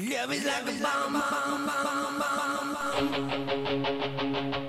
Love is like a bomb, bomb, bomb, bomb, bomb.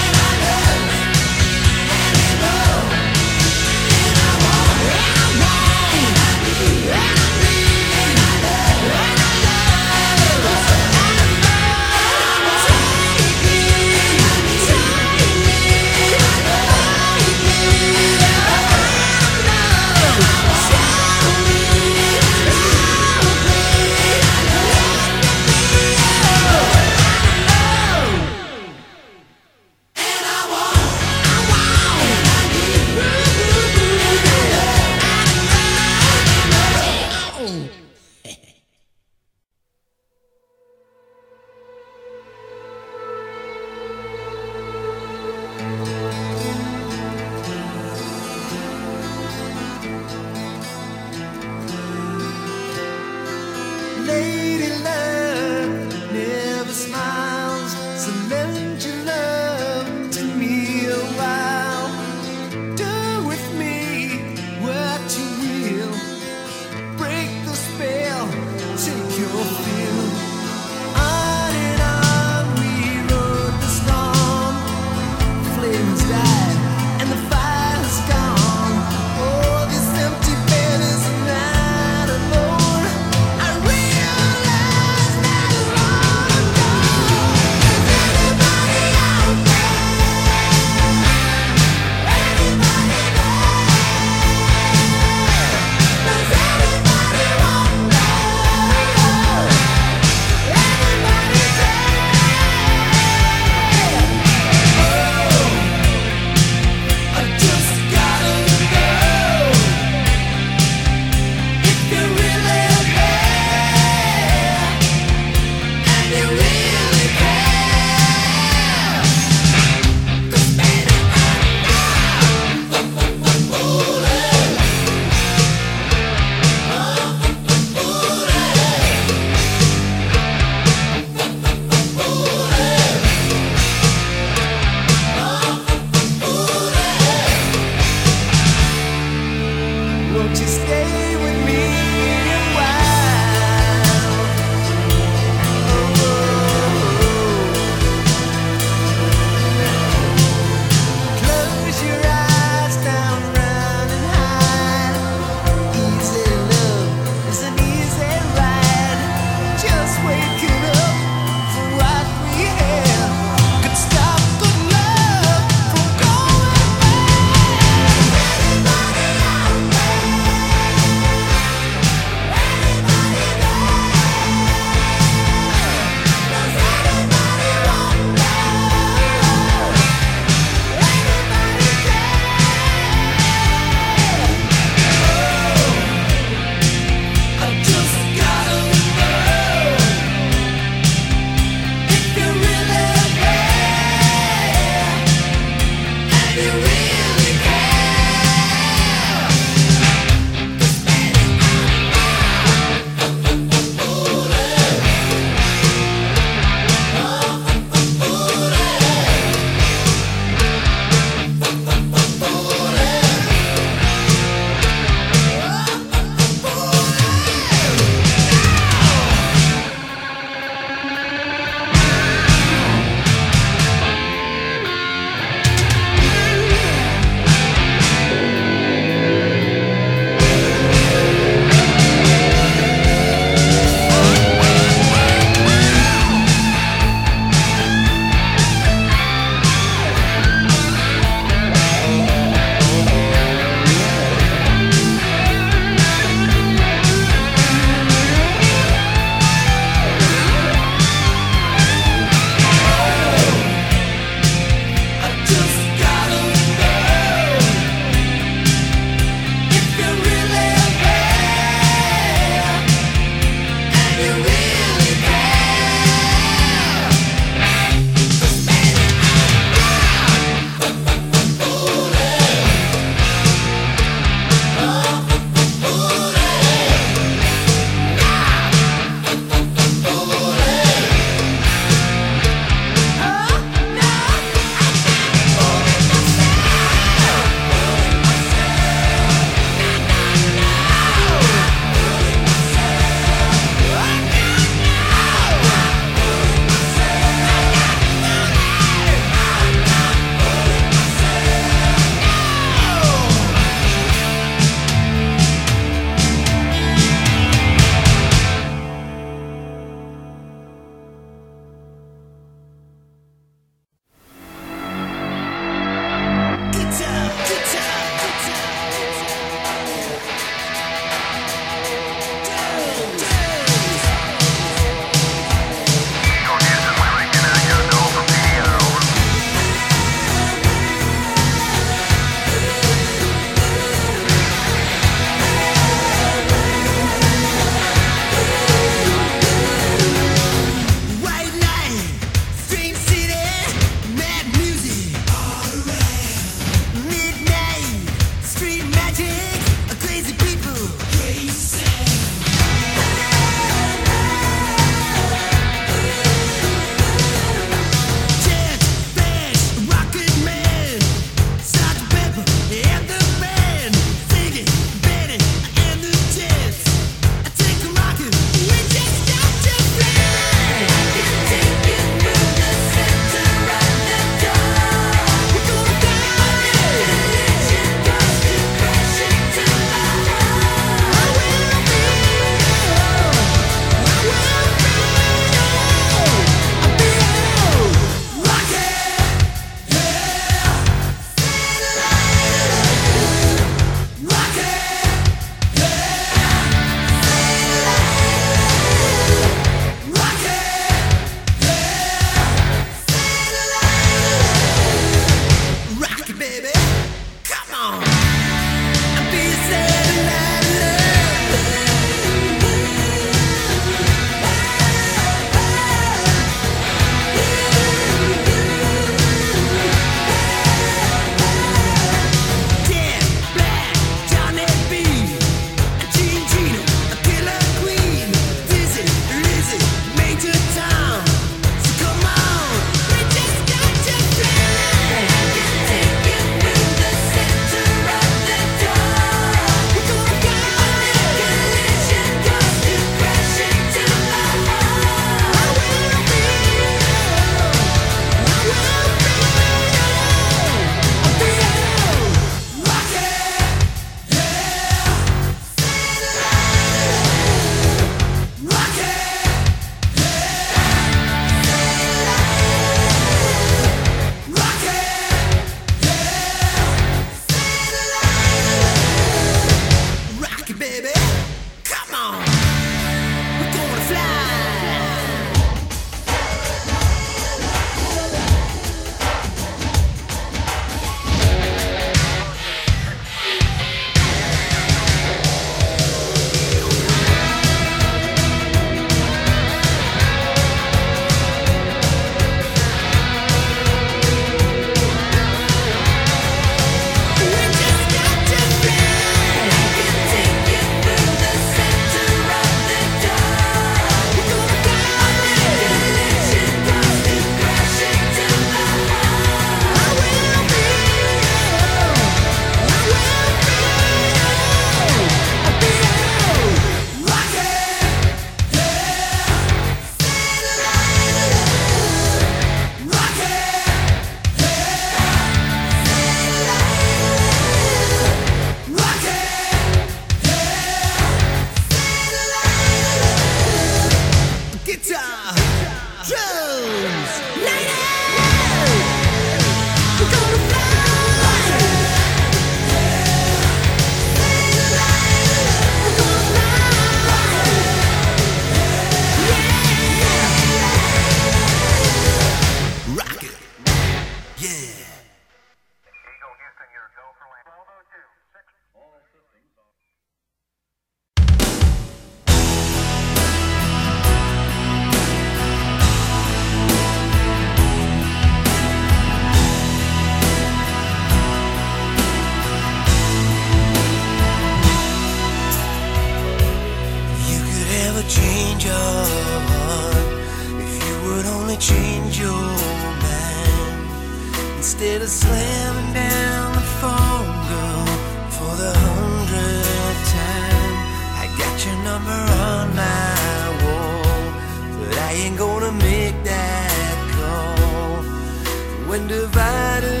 When divided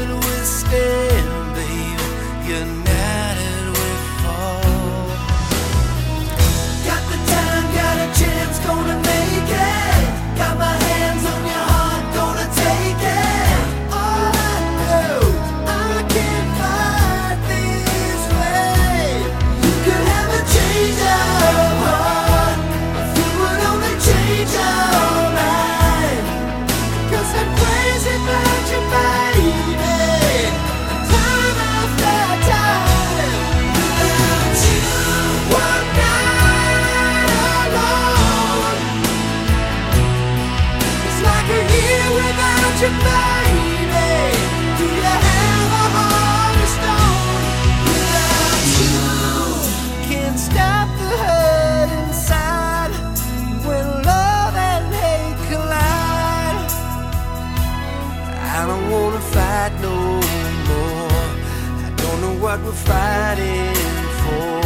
fighting for.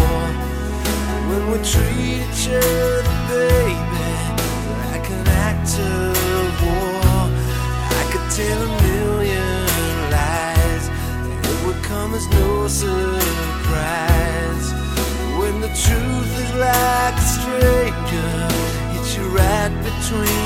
When we treat each other, baby, like an act of war, I could tell a million lies. and It would come as no surprise. When the truth is like a stranger hits you right between.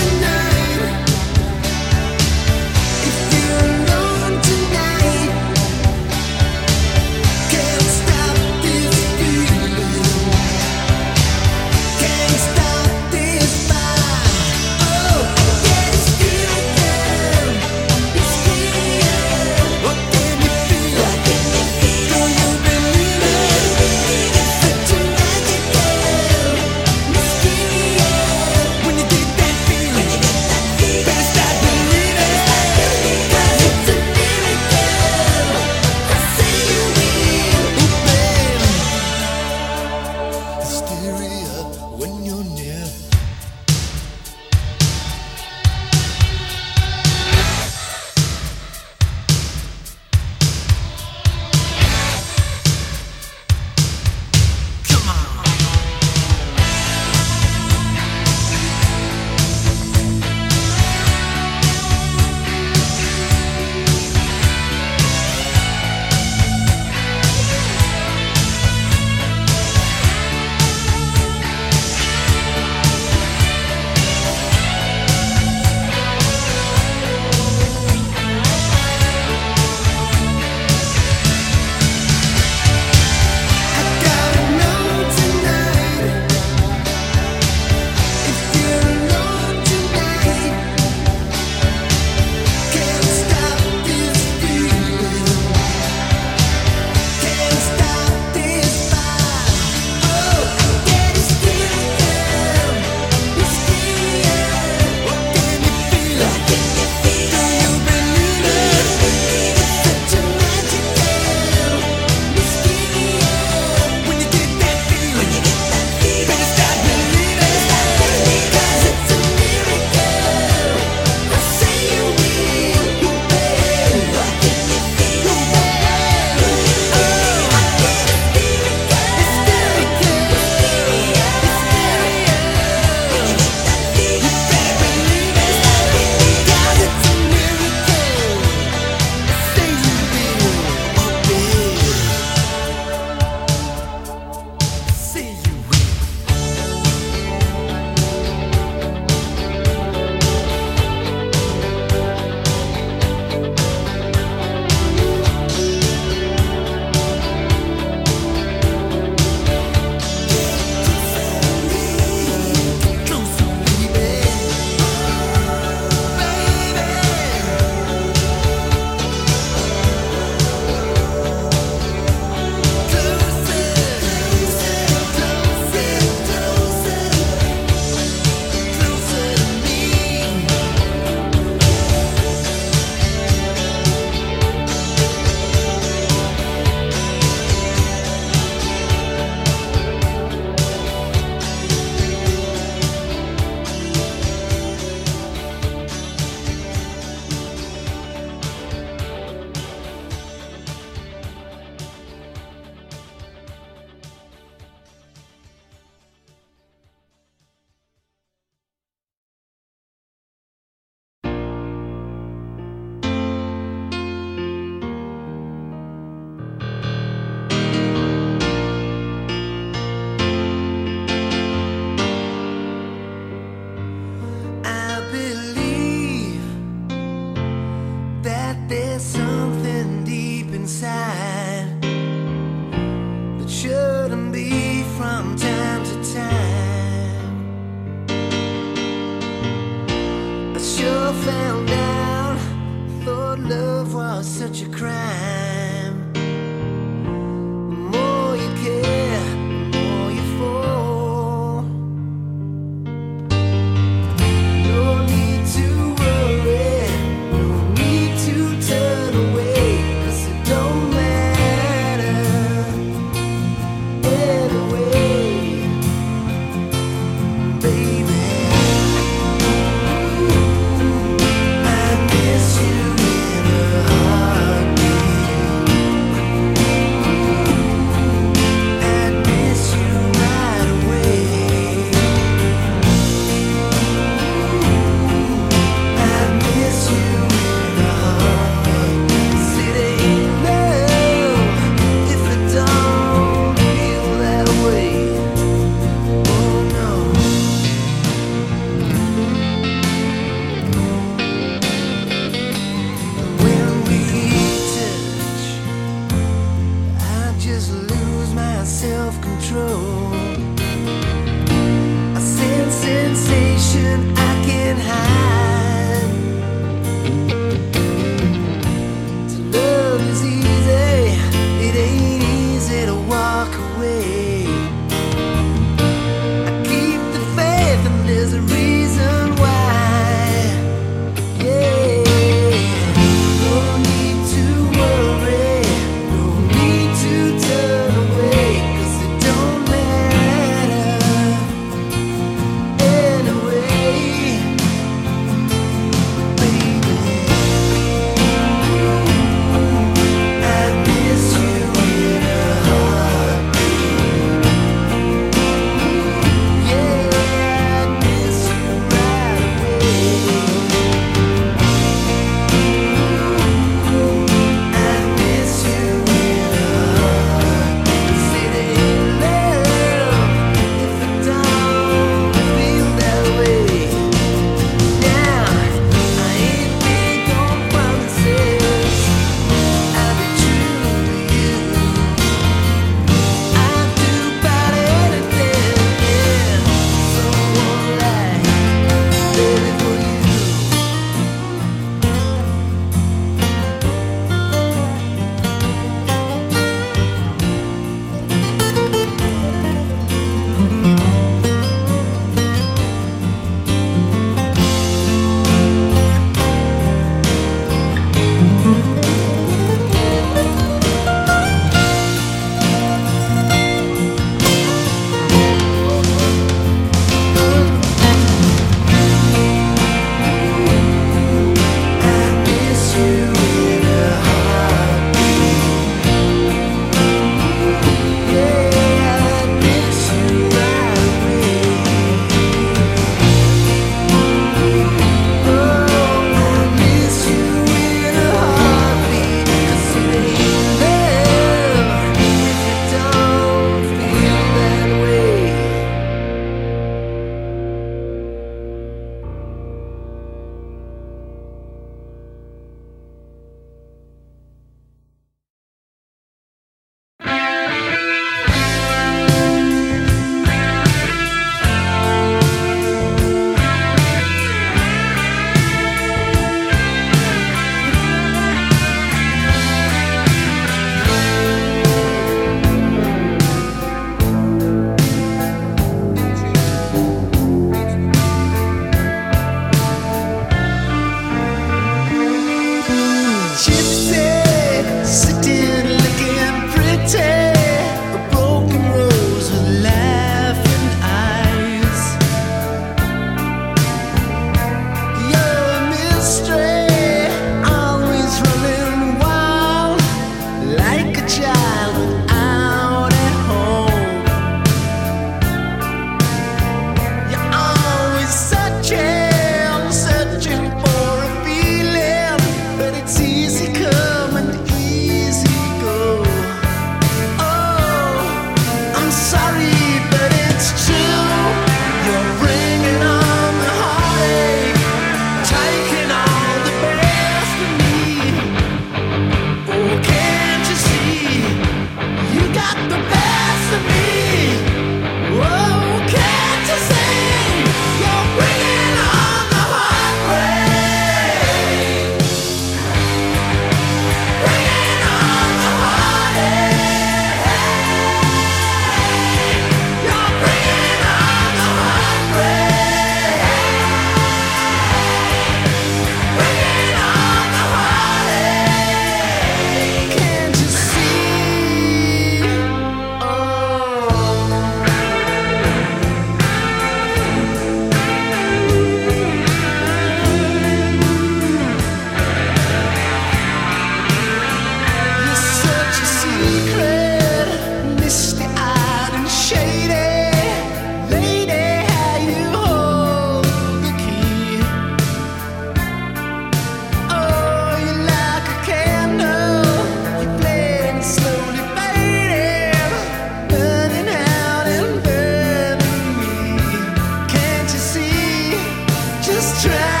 try